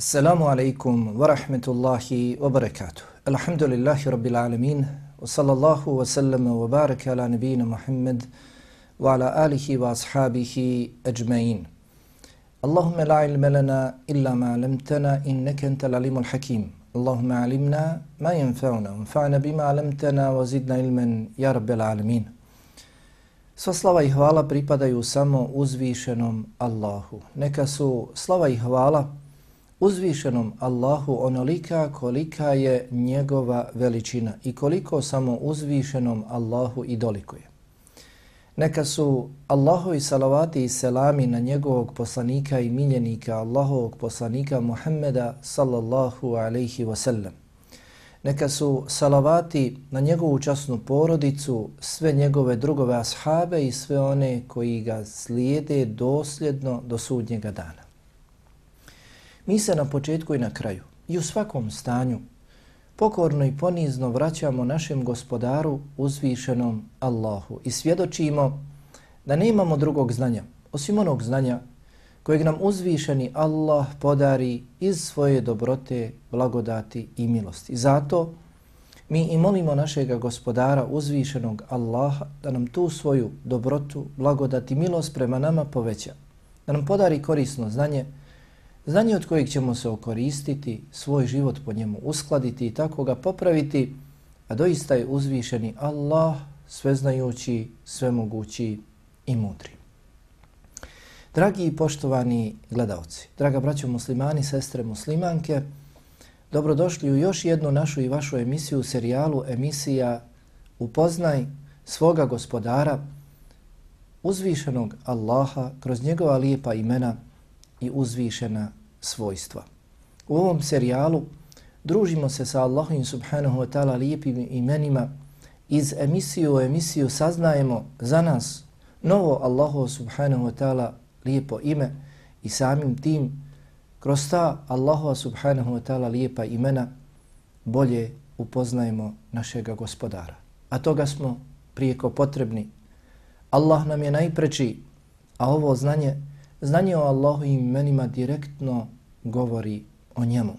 Assalamu alaikum wa rahmetullahi wa barakatuh. Alhamdulillahi rabbil alamin. Wa sallallahu wa sallam wa baraka ala nabina Muhammad wa ala alihi wa ashabihi ajma'in. Allahumma la ilma lana illa ma alamtana innaka antal alimul hakim. Allahumma alimna ma yanfa'una wanfa'na bima alamtana wa zidna ilman ya rabbil alamin. Sva slava i hvala pripadaju samo uzvišenom Allahu. Neka su slava i hvala uzvišenom Allahu onolika kolika je njegova veličina i koliko samo uzvišenom Allahu i dolikuje. Neka su Allahovi salavati i selami na njegovog poslanika i miljenika Allahovog poslanika Muhammeda sallallahu alaihi wasallam. Neka su salavati na njegovu časnu porodicu, sve njegove drugove ashabe i sve one koji ga slijede dosljedno do sudnjega dana. Mi se na početku i na kraju i u svakom stanju pokorno i ponizno vraćamo našem gospodaru uzvišenom Allahu i svjedočimo da ne imamo drugog znanja osim onog znanja kojeg nam uzvišeni Allah podari iz svoje dobrote, blagodati i milosti. Zato mi i molimo našega gospodara uzvišenog Allaha da nam tu svoju dobrotu, blagodati i milost prema nama poveća. Da nam podari korisno znanje, znanje od kojeg ćemo se okoristiti, svoj život po njemu uskladiti i tako ga popraviti, a doista je uzvišeni Allah, sveznajući, svemogući i mudri. Dragi i poštovani gledalci, draga braćo muslimani, sestre muslimanke, dobrodošli u još jednu našu i vašu emisiju, serijalu emisija Upoznaj svoga gospodara, uzvišenog Allaha kroz njegova lijepa imena i uzvišena svojstva. U ovom serijalu družimo se sa Allahom subhanahu wa ta'ala lijepim imenima iz emisiju u emisiju saznajemo za nas novo Allahu subhanahu wa ta'ala lijepo ime i samim tim kroz ta Allahu subhanahu wa ta'ala lijepa imena bolje upoznajemo našega gospodara. A toga smo prijeko potrebni. Allah nam je najpreči, a ovo znanje znanje o Allahu i imenima direktno govori o njemu.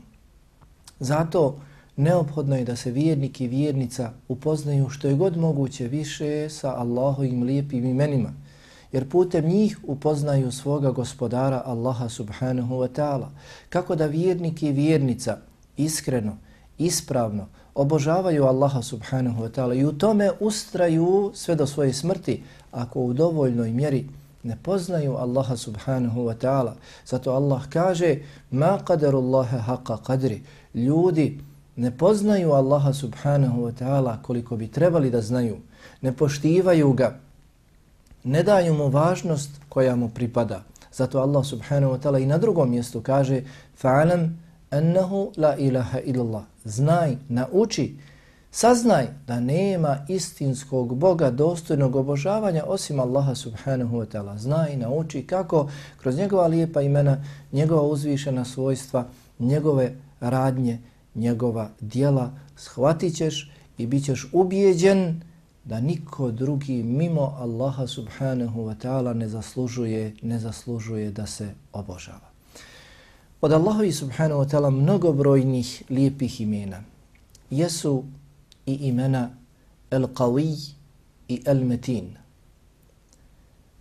Zato neophodno je da se vjernik i vjernica upoznaju što je god moguće više sa Allahovim lijepim imenima, jer putem njih upoznaju svoga gospodara Allaha subhanahu wa ta'ala. Kako da vjernik i vjernica iskreno, ispravno obožavaju Allaha subhanahu wa ta'ala i u tome ustraju sve do svoje smrti, ako u dovoljnoj mjeri ne poznaju Allaha subhanahu wa ta'ala. Zato Allah kaže ma qadarullaha haqa qadri. Ljudi ne poznaju Allaha subhanahu wa ta'ala koliko bi trebali da znaju. Ne poštivaju ga. Ne daju mu važnost koja mu pripada. Zato Allah subhanahu wa ta'ala i na drugom mjestu kaže fa'alam ennehu la ilaha illallah. Znaj, nauči Saznaj da nema istinskog Boga dostojnog obožavanja osim Allaha subhanahu wa ta'ala. Znaj i nauči kako kroz njegova lijepa imena, njegova uzvišena svojstva, njegove radnje, njegova dijela shvatit ćeš i bit ćeš ubijeđen da niko drugi mimo Allaha subhanahu wa ta'ala ne zaslužuje, ne zaslužuje da se obožava. Od Allahovi subhanahu wa ta'ala mnogobrojnih lijepih imena jesu i imena El-Qawi i El-Metin.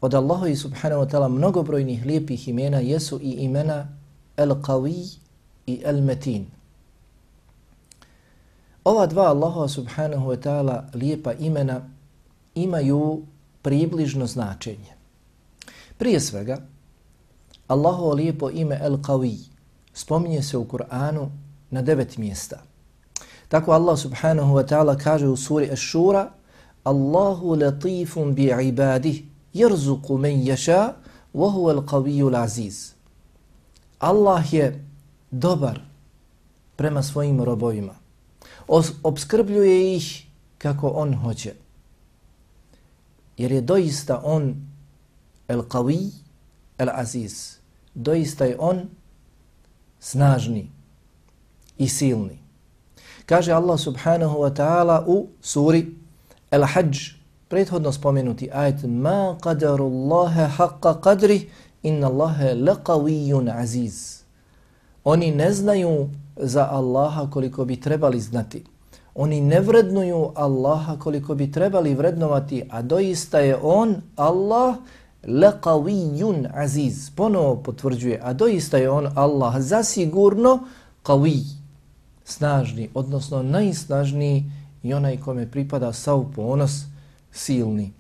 Od Allaha i subhanahu wa ta'ala mnogobrojnih lijepih imena jesu i imena El-Qawi i El-Metin. Ova dva Allaha subhanahu wa ta'ala lijepa imena imaju približno značenje. Prije svega, Allahovo lijepo ime El-Qawi spominje se u Kur'anu na devet mjesta – Tako Allah subhanahu wa ta'ala kaže u suri Ash-Shura Allahu latifun bi ibadih jerzuku men ješa wa huwa al-qawiyyu aziz Allah je dobar prema svojim robovima. Obskrbljuje ih kako on hoće. Jer je doista on al-qawi al-aziz. Doista je on snažni i silni. Kaže Allah subhanahu wa ta'ala u suri Al-Hajj, prethodno spomenuti ajet Ma qadarullaha haqqa qadri inna Allahe laqawijun aziz. Oni ne znaju za Allaha koliko bi trebali znati. Oni ne vrednuju Allaha koliko bi trebali vrednovati, a doista je On, Allah, laqawijun aziz. Ponovo potvrđuje, a doista je On, Allah, zasigurno qawi, snažni, odnosno najsnažniji i onaj kome pripada sav ponos silni.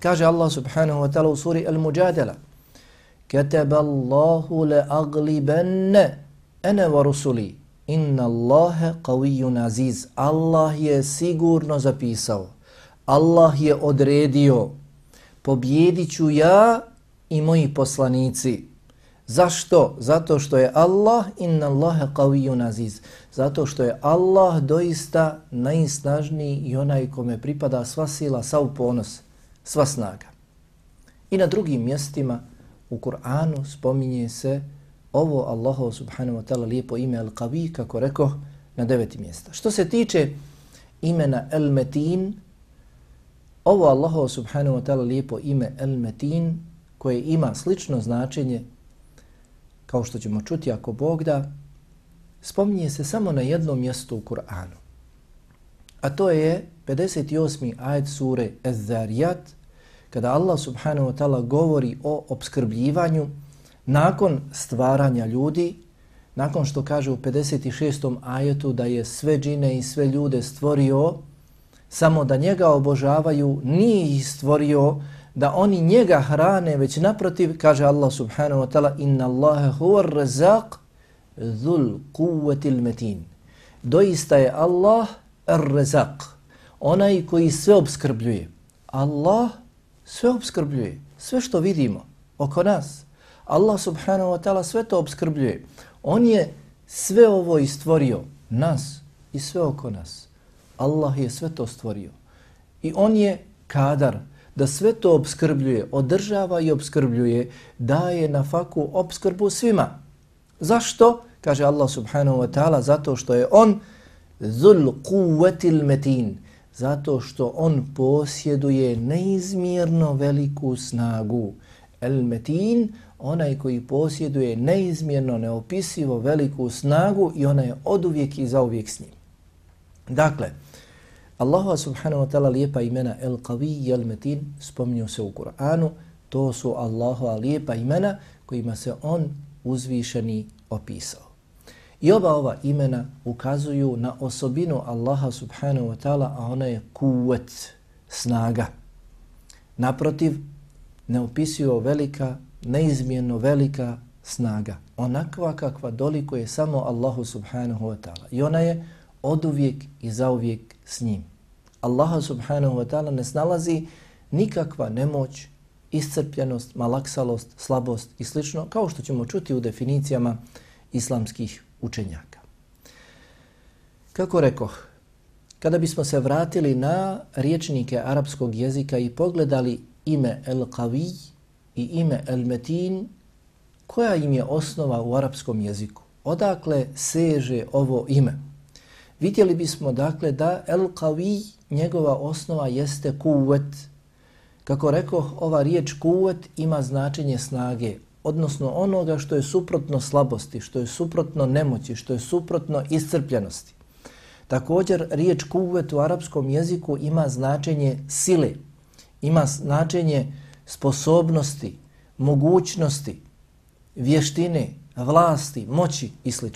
Kaže Allah subhanahu wa ta'ala u suri Al-Mujadala كتب الله لأغلبن أنا ورسلي Inna Allahe qawiyun aziz. Allah je sigurno zapisao. Allah je odredio. Pobjedit ću ja i moji poslanici. Zašto? Zato što je Allah inna Allahe qawiyun aziz. Zato što je Allah doista najsnažniji i onaj kome pripada sva sila, sav ponos, sva snaga. I na drugim mjestima u Kur'anu spominje se ovo Allaho subhanahu wa ta'ala lijepo ime Al-Qawi, kako rekao, na deveti mjesta. Što se tiče imena El-Metin, ovo Allaho subhanahu wa ta'ala lijepo ime El-Metin, koje ima slično značenje, kao što ćemo čuti ako Bog da, spominje se samo na jednom mjestu u Kur'anu. A to je 58. ajet sure Ez-Zariyat, kada Allah subhanahu wa ta'ala govori o obskrbljivanju nakon stvaranja ljudi, nakon što kaže u 56. ajetu da je sve džine i sve ljude stvorio samo da njega obožavaju, nije ih stvorio da oni njega hrane, već naprotiv, kaže Allah subhanahu wa ta'ala inna Allahe huvar razaq, dhul kuvatil metin. Doista je Allah ar-razak, onaj koji sve obskrbljuje. Allah sve obskrbljuje, sve što vidimo oko nas. Allah subhanahu wa ta'ala sve to obskrbljuje. On je sve ovo istvorio, nas i sve oko nas. Allah je sve to stvorio. I on je kadar da sve to obskrbljuje, održava i obskrbljuje, daje na faku obskrbu svima. Zašto? Kaže Allah subhanahu wa ta'ala, zato što je on zul kuvatil metin, zato što on posjeduje neizmjerno veliku snagu. El metin, onaj koji posjeduje neizmjerno, neopisivo veliku snagu i ona je od uvijek i za uvijek s njim. Dakle, Allahu subhanahu wa ta'ala lijepa imena El Qavi i El Metin spominju se u Kur'anu. To su Allahova lijepa imena kojima se on uzvišeni opisao. I oba ova imena ukazuju na osobinu Allaha subhanahu wa ta'ala, a ona je kuvet, snaga. Naprotiv, ne opisuju velika neizmjerno velika snaga. Onakva kakva doliko je samo Allahu subhanahu wa ta'ala. I ona je od uvijek i zauvijek s njim. Allaha subhanahu wa ta'ala ne snalazi nikakva nemoć, iscrpljenost, malaksalost, slabost i slično, kao što ćemo čuti u definicijama islamskih učenjaka. Kako rekoh, kada bismo se vratili na riječnike arapskog jezika i pogledali ime El-Qawi, i ime El-Metin, koja im je osnova u arapskom jeziku? Odakle seže ovo ime? Vidjeli bismo dakle da El-Qawi, njegova osnova jeste kuvet. Kako rekoh, ova riječ kuvet ima značenje snage, odnosno onoga što je suprotno slabosti, što je suprotno nemoći, što je suprotno iscrpljenosti. Također, riječ kuvet u arapskom jeziku ima značenje sile, ima značenje sposobnosti, mogućnosti, vještine, vlasti, moći i sl.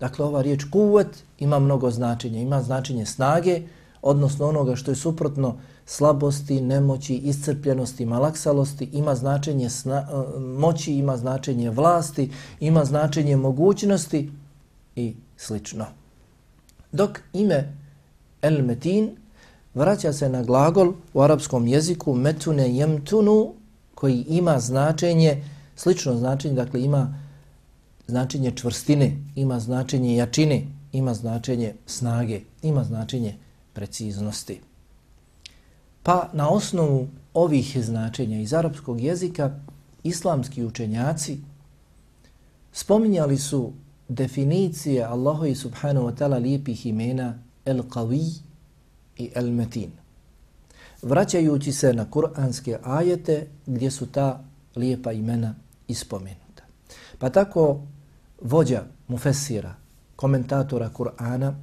Dakle, ova riječ kuvet ima mnogo značenja. Ima značenje snage, odnosno onoga što je suprotno slabosti, nemoći, iscrpljenosti, malaksalosti, ima značenje sna, e, moći, ima značenje vlasti, ima značenje mogućnosti i slično. Dok ime El Metin vraća se na glagol u arapskom jeziku metune jemtunu koji ima značenje, slično značenje, dakle ima značenje čvrstine, ima značenje jačine, ima značenje snage, ima značenje preciznosti. Pa na osnovu ovih značenja iz arapskog jezika islamski učenjaci spominjali su definicije Allaho i subhanahu wa ta'ala lijepih imena El-Qawi i El-Metin. Vraćajući se na kuranske ajete gdje su ta lijepa imena ispomenuta. Pa tako vođa mufessira, komentatora Kur'ana,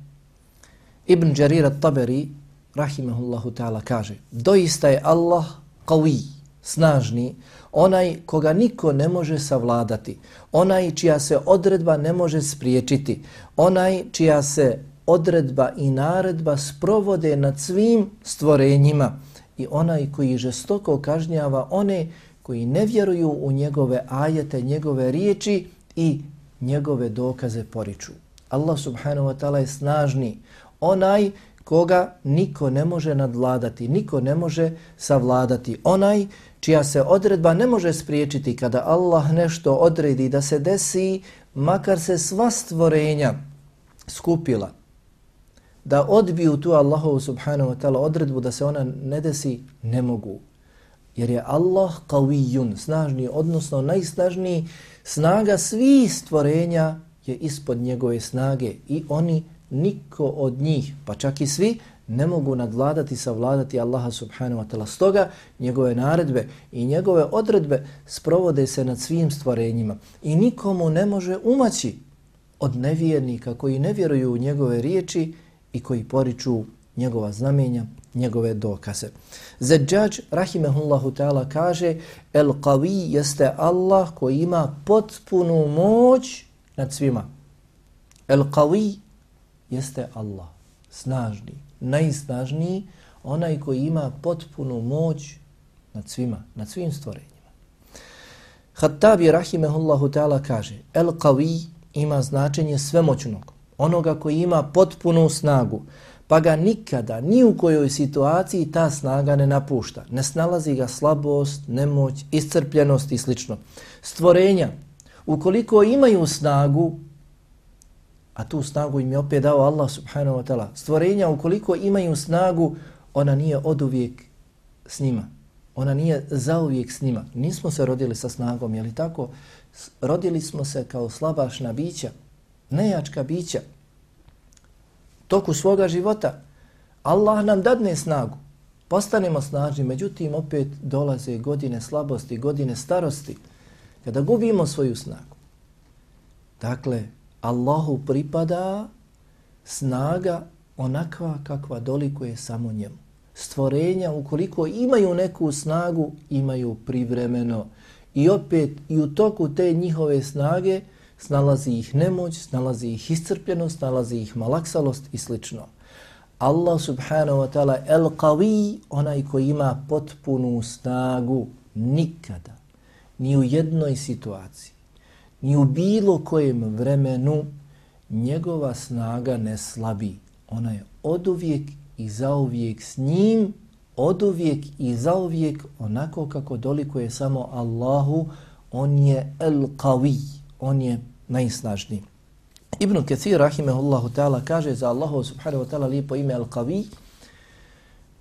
Ibn Jarir al-Taberi, rahimehullahu ta'ala, kaže doista je Allah qawi, snažni, onaj koga niko ne može savladati, onaj čija se odredba ne može spriječiti, onaj čija se odredba i naredba sprovode nad svim stvorenjima i onaj koji žestoko kažnjava one koji ne vjeruju u njegove ajete, njegove riječi i njegove dokaze poriču. Allah subhanahu wa ta'ala je snažni, onaj koga niko ne može nadvladati, niko ne može savladati, onaj čija se odredba ne može spriječiti kada Allah nešto odredi da se desi, makar se sva stvorenja skupila da odbiju tu Allahovu subhanahu wa ta'ala odredbu da se ona ne desi, ne mogu. Jer je Allah qawiyun, snažni, odnosno najsnažniji, snaga svih stvorenja je ispod njegove snage i oni, niko od njih, pa čak i svi, ne mogu nadvladati, savladati Allaha subhanahu wa ta'ala. Stoga njegove naredbe i njegove odredbe sprovode se nad svim stvorenjima i nikomu ne može umaći od nevjernika koji ne vjeruju u njegove riječi i koji poriču njegova znamenja, njegove dokaze. Zeđađ, rahimehullahu ta'ala, kaže El qawi jeste Allah koji ima potpunu moć nad svima. El qawi jeste Allah, snažni, najsnažniji, onaj koji ima potpunu moć nad svima, nad svim stvorenjima. Hattabi, rahimehullahu ta'ala, kaže El qawi ima značenje svemoćnog, onoga koji ima potpunu snagu, pa ga nikada, ni u kojoj situaciji ta snaga ne napušta. Ne snalazi ga slabost, nemoć, iscrpljenost i sl. Stvorenja, ukoliko imaju snagu, a tu snagu im je opet dao Allah subhanahu wa ta'ala, stvorenja ukoliko imaju snagu, ona nije od uvijek s njima. Ona nije za uvijek s njima. Nismo se rodili sa snagom, je li tako? Rodili smo se kao slabašna bića, nejačka bića, toku svoga života, Allah nam dadne snagu, postanemo snažni, međutim opet dolaze godine slabosti, godine starosti, kada gubimo svoju snagu. Dakle, Allahu pripada snaga onakva kakva dolikuje samo njemu. Stvorenja, ukoliko imaju neku snagu, imaju privremeno. I opet, i u toku te njihove snage, snalazi ih nemoć, snalazi ih iscrpljenost, snalazi ih malaksalost i slično. Allah subhanahu wa ta'ala el qawi, onaj koji ima potpunu snagu, nikada, ni u jednoj situaciji, ni u bilo kojem vremenu, njegova snaga ne slabi. Ona je oduvijek i zauvijek s njim, oduvijek i zauvijek onako kako doliko je samo Allahu, on je el qawi, on je najsnažniji. Ibn Kathir, rahimehullahu ta'ala, kaže za Allahu subhanahu wa ta'ala lijepo ime Al-Qawi,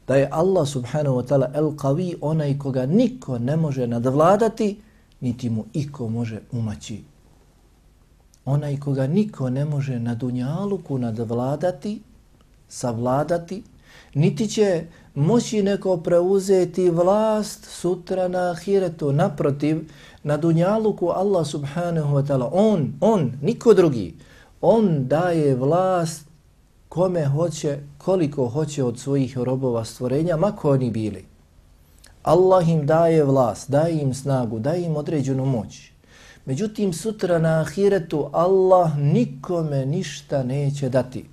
da je Allah subhanahu wa ta'ala Al-Qawi onaj koga niko ne može nadvladati, niti mu iko može umaći. Onaj koga niko ne može na dunjaluku nadvladati, savladati, niti će moći neko preuzeti vlast sutra na ahiretu. Naprotiv, na dunjaluku Allah subhanahu wa ta'ala, on, on, niko drugi, on daje vlast kome hoće, koliko hoće od svojih robova stvorenja, mako oni bili. Allah im daje vlast, daje im snagu, daje im određenu moć. Međutim, sutra na ahiretu Allah nikome ništa neće dati.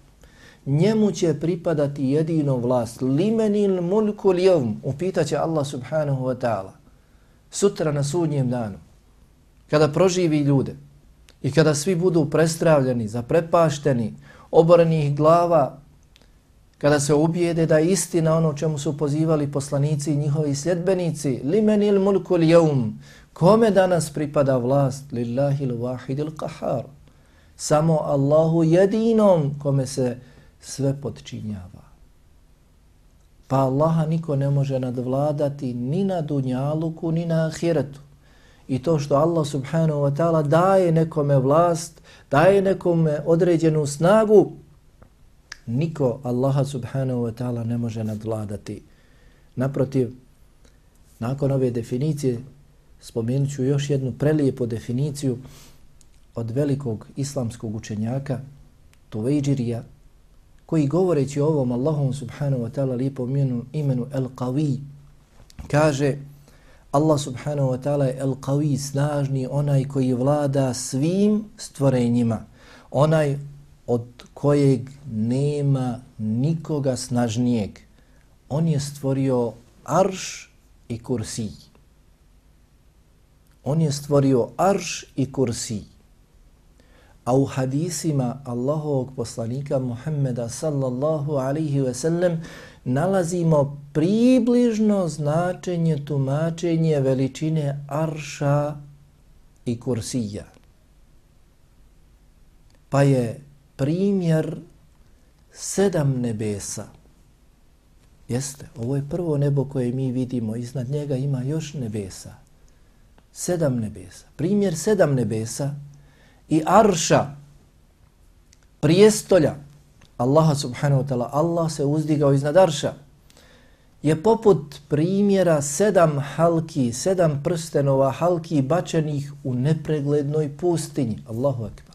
Njemu će pripadati jedino vlast. Limenil mulku lijevm, upitaće Allah subhanahu wa ta'ala sutra na sudnjem danu, kada proživi ljude i kada svi budu prestravljeni, zaprepašteni, oborenih glava, kada se ubijede da je istina ono čemu su pozivali poslanici i njihovi sljedbenici, limenil mulku lijevum, kome danas pripada vlast, lillahi l-wahidil qahar, samo Allahu jedinom kome se sve podčinjava. Pa Allaha niko ne može nadvladati ni na dunjaluku, ni na ahiretu. I to što Allah subhanahu wa ta'ala daje nekome vlast, daje nekome određenu snagu, niko Allaha subhanahu wa ta'ala ne može nadvladati. Naprotiv, nakon ove definicije spomenut ću još jednu prelijepu definiciju od velikog islamskog učenjaka, Tuvejđirija, koji govoreći o ovom Allahom subhanahu wa ta'ala lijepom imenu, imenu El Qawi, kaže Allah subhanahu wa ta'ala je El Qawi, snažni, onaj koji vlada svim stvorenjima, onaj od kojeg nema nikoga snažnijeg. On je stvorio arš i kursi. On je stvorio arš i kursi. A u hadisima Allahovog poslanika Muhammeda sallallahu alaihi ve sellem nalazimo približno značenje, tumačenje veličine arša i kursija. Pa je primjer sedam nebesa. Jeste, ovo je prvo nebo koje mi vidimo, iznad njega ima još nebesa. Sedam nebesa. Primjer sedam nebesa i arša, prijestolja, Allaha subhanahu wa ta'ala, Allah se uzdigao iznad arša, je poput primjera sedam halki, sedam prstenova halki bačenih u nepreglednoj pustinji. Allahu akbar.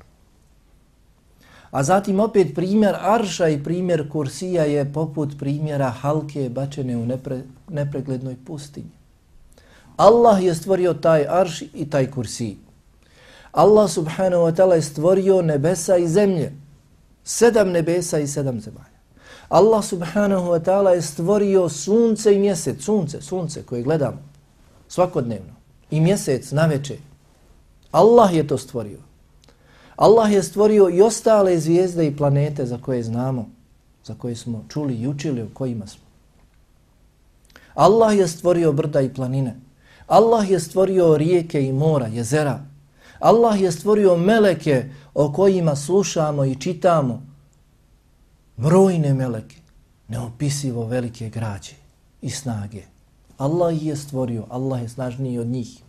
A zatim opet primjer arša i primjer kursija je poput primjera halke bačene u nepre, nepreglednoj pustinji. Allah je stvorio taj arš i taj kursij. Allah subhanahu wa ta'ala je stvorio nebesa i zemlje. Sedam nebesa i sedam zemalja. Allah subhanahu wa ta'ala je stvorio sunce i mjesec. Sunce, sunce koje gledamo svakodnevno. I mjesec na večer. Allah je to stvorio. Allah je stvorio i ostale zvijezde i planete za koje znamo, za koje smo čuli i učili u kojima smo. Allah je stvorio brda i planine. Allah je stvorio rijeke i mora, jezera, Allah je stvorio meleke o kojima slušamo i čitamo. Brojne meleke, neopisivo velike građe i snage. Allah je stvorio, Allah je snažniji od njih.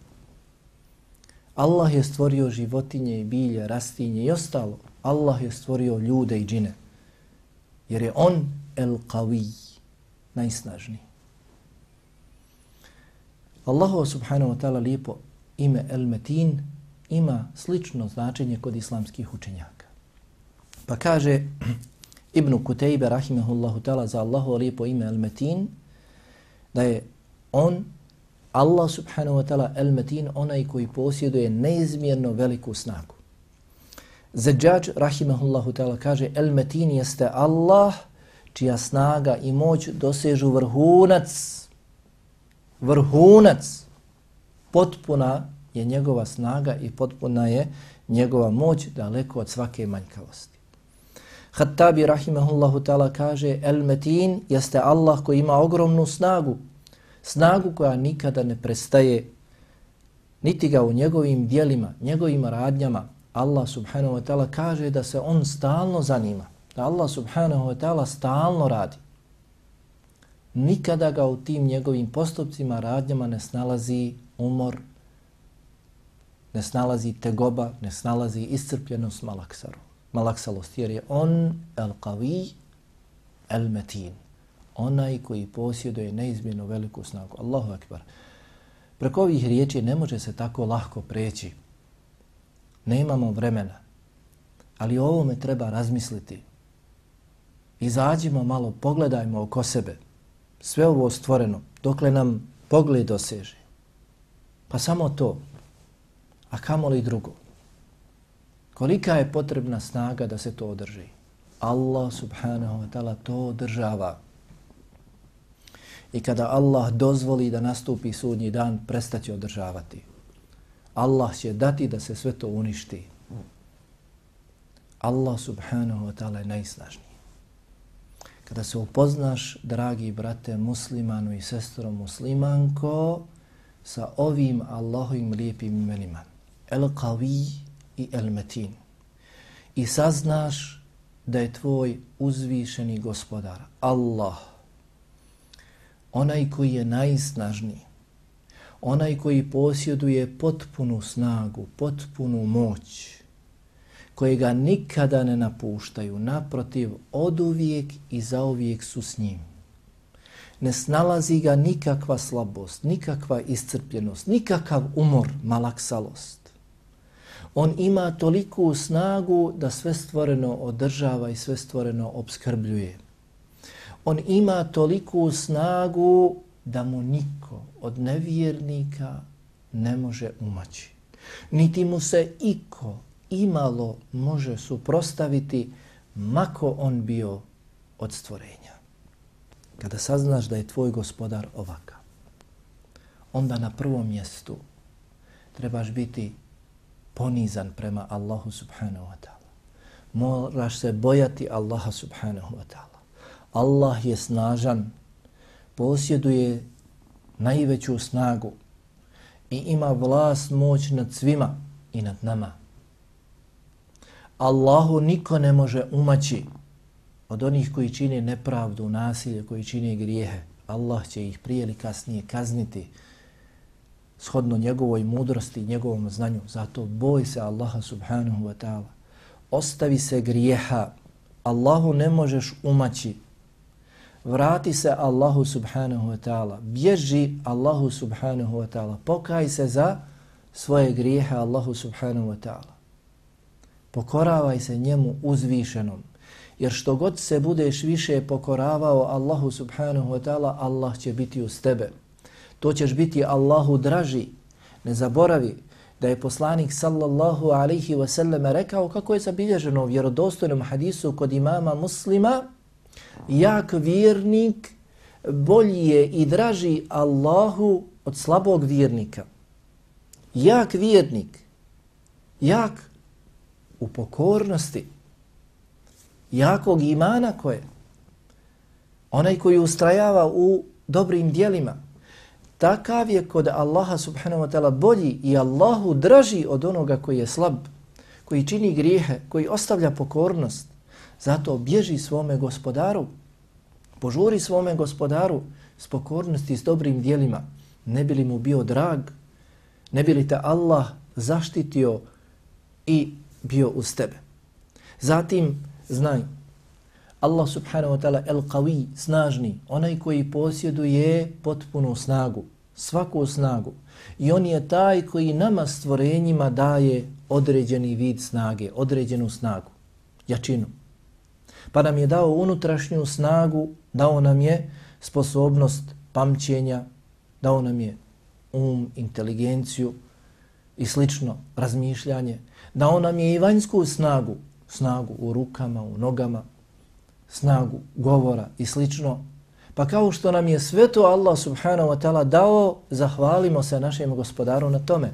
Allah je stvorio životinje i bilje, rastinje i ostalo. Allah je stvorio ljude i džine. Jer je on el qawi, najsnažniji. Allahu subhanahu wa ta'ala lijepo ime el metin ima slično značenje kod islamskih učenjaka. Pa kaže Ibn Kutejbe, rahimahullahu ta'ala, za Allahu lijepo ime El Metin da je on, Allah subhanahu wa ta'ala, el metin, onaj koji posjeduje neizmjerno veliku snagu. Zađađ, rahimahullahu ta'ala, kaže el metin jeste Allah čija snaga i moć dosežu vrhunac, vrhunac, potpuna je njegova snaga i potpuna je njegova moć daleko od svake manjkavosti. Hattabi rahimahullahu ta'ala kaže El Metin jeste Allah koji ima ogromnu snagu, snagu koja nikada ne prestaje, niti ga u njegovim dijelima, njegovim radnjama, Allah subhanahu wa ta'ala kaže da se on stalno zanima, da Allah subhanahu wa ta'ala stalno radi. Nikada ga u tim njegovim postupcima, radnjama ne snalazi umor, ne snalazi tegoba, ne snalazi iscrpljenost malaksaru. Malaksalost, jer je on el qavi el metin. Onaj koji posjeduje neizmjerno veliku snagu. Allahu akbar. Preko ovih riječi ne može se tako lahko preći. Ne imamo vremena. Ali o ovome treba razmisliti. Izađimo malo, pogledajmo oko sebe. Sve ovo stvoreno, dokle nam pogled doseže. Pa samo to, a kamo li drugo? Kolika je potrebna snaga da se to održi? Allah subhanahu wa ta'ala to održava. I kada Allah dozvoli da nastupi sudnji dan, prestaće održavati. Allah će dati da se sve to uništi. Allah subhanahu wa ta'ala je najsnažniji. Kada se upoznaš, dragi brate muslimanu i sestro muslimanko, sa ovim Allahovim lijepim imenima, El Qawi i El Metin. I saznaš da je tvoj uzvišeni gospodar, Allah, onaj koji je najsnažniji, onaj koji posjeduje potpunu snagu, potpunu moć, kojega nikada ne napuštaju, naprotiv, od uvijek i zaovijek su s njim. Ne snalazi ga nikakva slabost, nikakva iscrpljenost, nikakav umor, malaksalost On ima toliku snagu da sve stvoreno održava i sve stvoreno obskrbljuje. On ima toliku snagu da mu niko od nevjernika ne može umaći. Niti mu se iko imalo može suprostaviti mako on bio od stvorenja. Kada saznaš da je tvoj gospodar ovakav, onda na prvom mjestu trebaš biti ponizan prema Allahu subhanahu wa ta'ala. Moraš se bojati Allaha subhanahu wa ta'ala. Allah je snažan, posjeduje najveću snagu i ima vlast moć nad svima i nad nama. Allahu niko ne može umaći od onih koji čine nepravdu, nasilje, koji čine grijehe. Allah će ih prije ili kasnije kazniti shodno njegovoj mudrosti i njegovom znanju. Zato boj se Allaha subhanahu wa ta'ala. Ostavi se grijeha. Allahu ne možeš umaći. Vrati se Allahu subhanahu wa ta'ala. Bježi Allahu subhanahu wa ta'ala. Pokaj se za svoje grijehe Allahu subhanahu wa ta'ala. Pokoravaj se njemu uzvišenom. Jer što god se budeš više pokoravao Allahu subhanahu wa ta'ala, Allah će biti uz tebe to ćeš biti Allahu draži. Ne zaboravi da je poslanik sallallahu alaihi wa sallam rekao kako je zabilježeno u vjerodostojnom hadisu kod imama muslima, jak vjernik bolji je i draži Allahu od slabog vjernika. Jak vjernik, jak u pokornosti, jakog imana koje, onaj koji ustrajava u dobrim dijelima, takav je kod Allaha subhanahu wa ta'ala bolji i Allahu draži od onoga koji je slab, koji čini grijehe, koji ostavlja pokornost. Zato bježi svome gospodaru, požuri svome gospodaru s pokornosti s dobrim dijelima. Ne bi li mu bio drag, ne bi li te Allah zaštitio i bio uz tebe. Zatim, znaj, Allah subhanahu wa ta'ala el qawi, snažni, onaj koji posjeduje potpunu snagu, svaku snagu. I on je taj koji nama stvorenjima daje određeni vid snage, određenu snagu, jačinu. Pa nam je dao unutrašnju snagu, dao nam je sposobnost pamćenja, dao nam je um, inteligenciju i slično razmišljanje. Dao nam je i vanjsku snagu, snagu u rukama, u nogama, snagu govora i slično. Pa kao što nam je sve to Allah subhanahu wa ta'ala dao, zahvalimo se našem gospodaru na tome.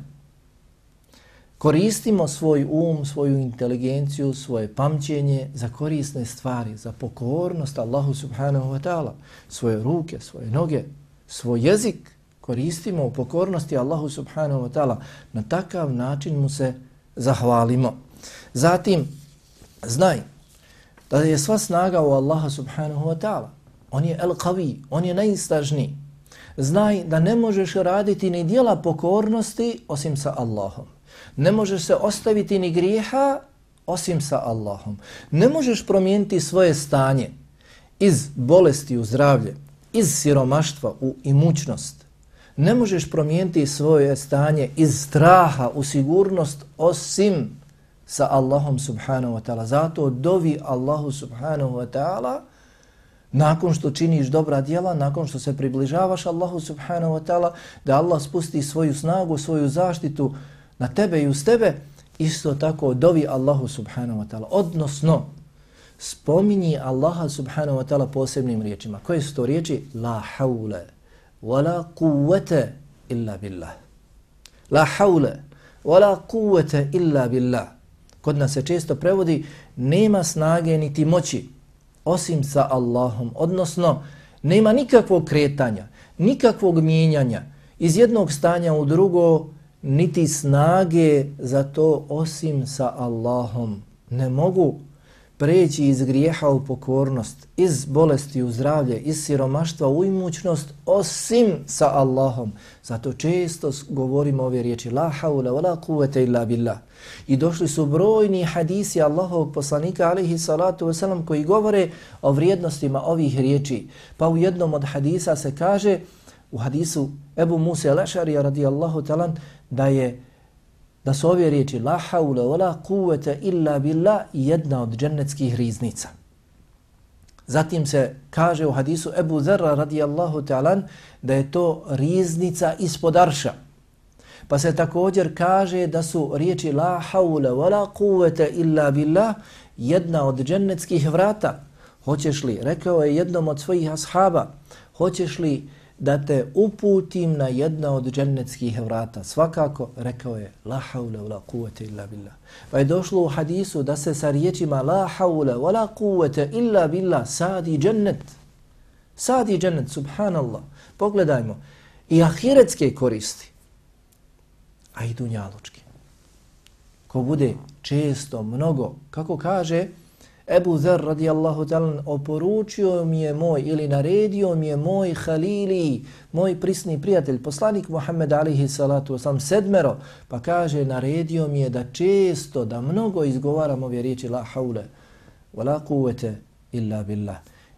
Koristimo svoj um, svoju inteligenciju, svoje pamćenje za korisne stvari, za pokornost Allahu subhanahu wa ta'ala. Svoje ruke, svoje noge, svoj jezik koristimo u pokornosti Allahu subhanahu wa ta'ala. Na takav način mu se zahvalimo. Zatim, znaj, da je sva snaga u Allaha subhanahu wa ta'ala. On je el-qavi, on je najistažniji. Znaj da ne možeš raditi ni dijela pokornosti osim sa Allahom. Ne možeš se ostaviti ni grijeha osim sa Allahom. Ne možeš promijeniti svoje stanje iz bolesti u zdravlje, iz siromaštva u imućnost. Ne možeš promijeniti svoje stanje iz straha u sigurnost osim sa Allahom subhanahu wa ta'ala. Zato dovi Allahu subhanahu wa ta'ala nakon što činiš dobra djela, nakon što se približavaš Allahu subhanahu wa ta'ala, da Allah spusti svoju snagu, svoju zaštitu na tebe i uz tebe, isto tako dovi Allahu subhanahu wa ta'ala. Odnosno, spominji Allaha subhanahu wa ta'ala posebnim riječima. Koje su to riječi? La hawle, wa la kuvvete illa billah. La hawle, wa la kuvvete illa billah. Kod nas se često prevodi nema snage niti moći osim sa Allahom. Odnosno, nema nikakvog kretanja, nikakvog mijenjanja iz jednog stanja u drugo, niti snage za to osim sa Allahom. Ne mogu preći iz grijeha u pokornost, iz bolesti u zdravlje, iz siromaštva u imućnost, osim sa Allahom. Zato često govorimo ove riječi, la haula wa la kuvvete illa billah. I došli su brojni hadisi Allahovog poslanika, alaihi salatu wasalam, koji govore o vrijednostima ovih riječi. Pa u jednom od hadisa se kaže, u hadisu Ebu Musa al-Ašarija radijallahu talan, da je da su ove riječi la haula wala kuvvete illa billah jedna od džennetskih riznica. Zatim se kaže u hadisu Ebu Zerra radijallahu ta'alan da je to riznica ispod arša. Pa se također kaže da su riječi la haula wala kuvvete illa billah jedna od džennetskih vrata. Hoćeš li, rekao je jednom od svojih ashaba, hoćeš li da te uputim na jedna od džennetskih vrata. Svakako, rekao je, la haule la kuvvete illa billah. Pa je došlo u hadisu da se sa riječima la haule la kuvvete illa billah sadi džennet. Sadi džennet, subhanallah. Pogledajmo, i ahiretske koristi, a i dunjalučke. Ko bude često, mnogo, kako kaže, Ebu Zer radijallahu talan oporučio mi je moj ili naredio mi je moj halili, moj prisni prijatelj, poslanik Muhammed alihi salatu osam sedmero, pa kaže naredio mi je da često, da mnogo izgovaram ove riječi la haule, wa la kuvete illa billah.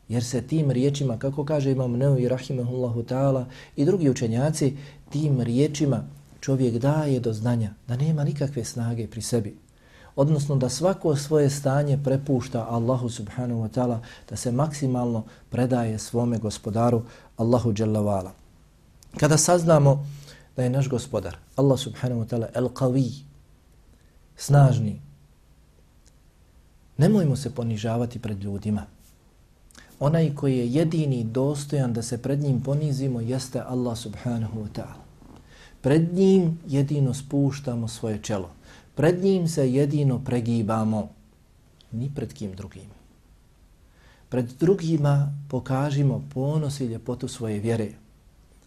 Jer se tim riječima, kako kaže imam Neuvi rahimahullahu ta'ala i drugi učenjaci, tim riječima čovjek daje do znanja da nema nikakve snage pri sebi odnosno da svako svoje stanje prepušta Allahu subhanahu wa ta'ala, da se maksimalno predaje svome gospodaru Allahu dželavala. Kada saznamo da je naš gospodar, Allah subhanahu wa ta'ala, el-qavi, snažni, nemojmo se ponižavati pred ljudima. Onaj koji je jedini dostojan da se pred njim ponizimo jeste Allah subhanahu wa ta'ala. Pred njim jedino spuštamo svoje čelo. Pred njim se jedino pregibamo, ni pred kim drugim. Pred drugima pokažimo ponos i ljepotu svoje vjere.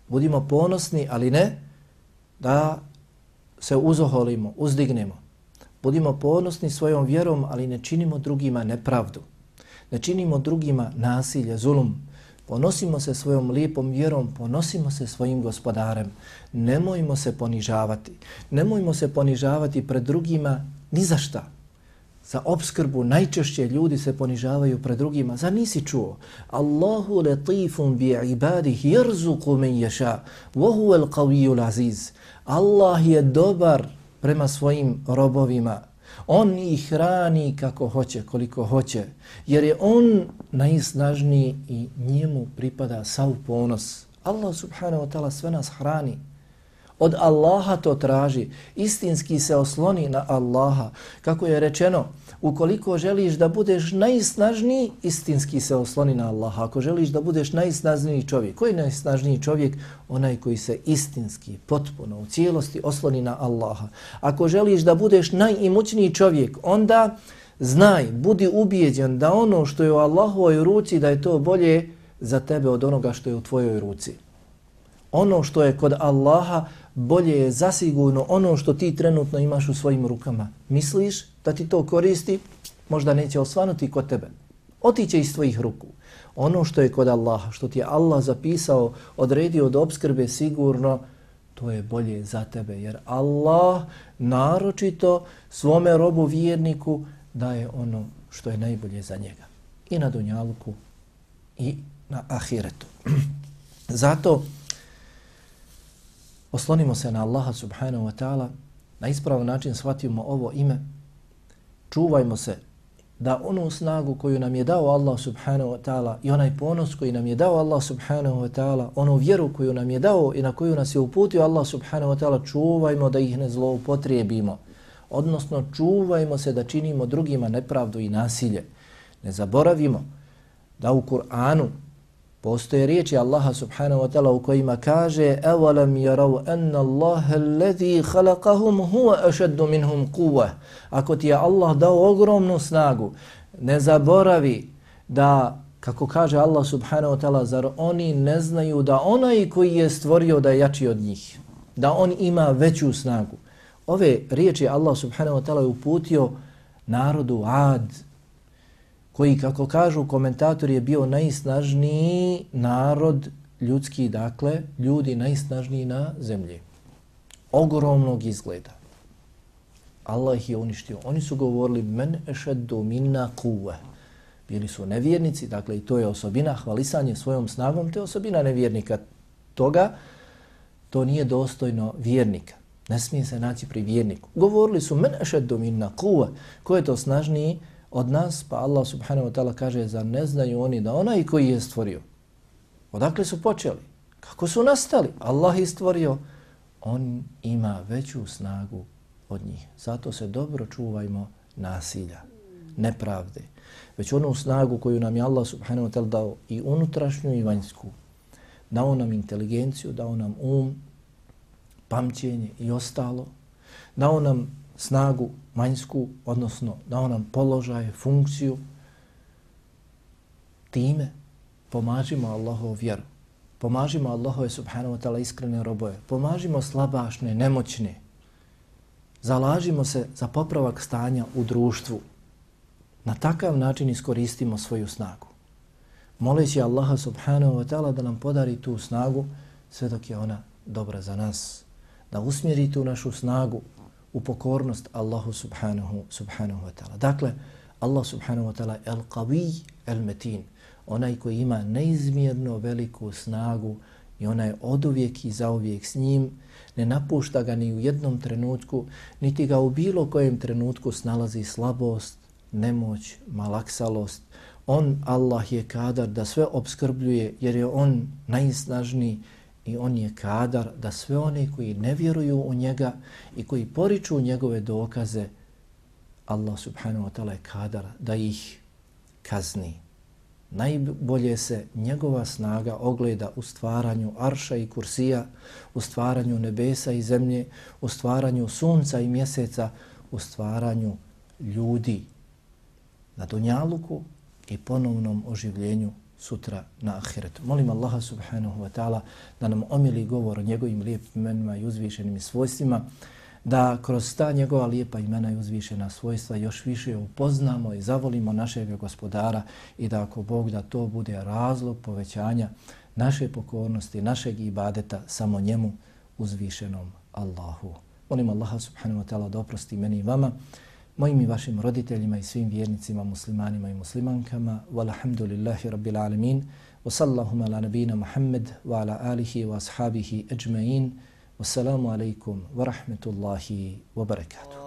Budimo ponosni, ali ne da se uzoholimo, uzdignemo. Budimo ponosni svojom vjerom, ali ne činimo drugima nepravdu. Ne činimo drugima nasilje, zulum, Ponosimo se svojom lijepom vjerom, ponosimo se svojim gospodarem. Nemojmo se ponižavati. Nemojmo se ponižavati pred drugima ni za šta. Za obskrbu najčešće ljudi se ponižavaju pred drugima. Za nisi čuo? Allahu latifun bi ibadih jerzuku men ješa. Vohu el qaviju aziz. Allah je dobar prema svojim robovima. On ih hrani kako hoće, koliko hoće, jer je on najsnažniji i njemu pripada sav ponos. Allah subhanahu wa ta'ala sve nas hrani. Od Allaha to traži. Istinski se osloni na Allaha. Kako je rečeno, ukoliko želiš da budeš najsnažniji, istinski se osloni na Allaha. Ako želiš da budeš najsnažniji čovjek, koji je najsnažniji čovjek? Onaj koji se istinski, potpuno, u cijelosti osloni na Allaha. Ako želiš da budeš najimućniji čovjek, onda znaj, budi ubijeđen da ono što je u Allahovoj ruci, da je to bolje za tebe od onoga što je u tvojoj ruci. Ono što je kod Allaha, bolje je zasigurno ono što ti trenutno imaš u svojim rukama. Misliš da ti to koristi, možda neće osvanuti kod tebe. Otiće iz tvojih ruku. Ono što je kod Allaha, što ti je Allah zapisao, odredio od obskrbe sigurno, to je bolje za tebe. Jer Allah naročito svome robu vjerniku daje ono što je najbolje za njega. I na dunjalku i na ahiretu. Zato oslonimo se na Allaha subhanahu wa ta'ala, na ispravan način shvatimo ovo ime, čuvajmo se da onu snagu koju nam je dao Allah subhanahu wa ta'ala i onaj ponos koji nam je dao Allah subhanahu wa ta'ala, onu vjeru koju nam je dao i na koju nas je uputio Allah subhanahu wa ta'ala, čuvajmo da ih ne zloupotrijebimo. Odnosno, čuvajmo se da činimo drugima nepravdu i nasilje. Ne zaboravimo da u Kur'anu Postoje riječi Allaha subhanahu wa ta'ala u kojima kaže أَوَلَمْ يَرَوْ أَنَّ اللَّهَ الَّذِي خَلَقَهُمْ هُوَ أَشَدُّ مِنْهُمْ قُوَةً Ako ti je Allah dao ogromnu snagu, ne zaboravi da, kako kaže Allah subhanahu wa ta'ala, zar oni ne znaju da onaj koji je stvorio da je jači od njih, da on ima veću snagu. Ove riječi Allah subhanahu wa ta'ala uputio narodu Ad, koji, kako kažu komentatori, je bio najsnažniji narod ljudski, dakle, ljudi najsnažniji na zemlji. Ogromnog izgleda. Allah ih je uništio. Oni su govorili, men ešeddu minna kuve. Bili su nevjernici, dakle, i to je osobina, hvalisanje svojom snagom, te osobina nevjernika. Toga, to nije dostojno vjernika. Ne smije se naći pri vjerniku. Govorili su, men ešeddu minna kuve. ko je to snažniji od nas? Pa Allah subhanahu wa ta'ala kaže, za ne znaju oni da onaj koji je stvorio. Odakle su počeli? Kako su nastali? Allah je stvorio. On ima veću snagu od njih. Zato se dobro čuvajmo nasilja, nepravde. Već onu snagu koju nam je Allah subhanahu wa ta'ala dao i unutrašnju i vanjsku. Dao nam inteligenciju, dao nam um, pamćenje i ostalo. Dao nam snagu manjsku, odnosno dao nam položaj, funkciju. Time pomažimo Allahovu vjeru. Pomažimo Allahove subhanahu wa ta'ala iskrene roboje. Pomažimo slabašne, nemoćne. Zalažimo se za popravak stanja u društvu. Na takav način iskoristimo svoju snagu. Moleći Allaha subhanahu wa ta'ala da nam podari tu snagu sve dok je ona dobra za nas da usmjeri tu našu snagu u pokornost Allahu subhanahu, subhanahu wa ta'ala. Dakle, Allah subhanahu wa ta'ala el qawi el metin, onaj koji ima neizmjerno veliku snagu i ona je oduvijek i zauvijek s njim, ne napušta ga ni u jednom trenutku, niti ga u bilo kojem trenutku snalazi slabost, nemoć, malaksalost. On, Allah, je kadar da sve obskrbljuje jer je on najsnažniji i on je kadar da sve one koji ne vjeruju u njega i koji poriču njegove dokaze, Allah subhanahu wa ta'ala je kadar da ih kazni. Najbolje se njegova snaga ogleda u stvaranju arša i kursija, u stvaranju nebesa i zemlje, u stvaranju sunca i mjeseca, u stvaranju ljudi na Dunjaluku i ponovnom oživljenju sutra na ahiretu. Molim Allaha subhanahu wa ta'ala da nam omili govor o njegovim lijepim imenima i uzvišenim svojstvima, da kroz ta njegova lijepa imena i uzvišena svojstva još više upoznamo i zavolimo našeg gospodara i da ako Bog da to bude razlog povećanja naše pokornosti, našeg ibadeta samo njemu uzvišenom Allahu. Molim Allaha subhanahu wa ta'ala da oprosti meni i vama mojim i vašim roditeljima i svim vjernicima, muslimanima i muslimankama. Walhamdulillahi rabbil alemin. Wa sallahum ala nabina Muhammad wa ala alihi wa ashabihi ajma'in. Wassalamu alaikum wa rahmetullahi wa barakatuh.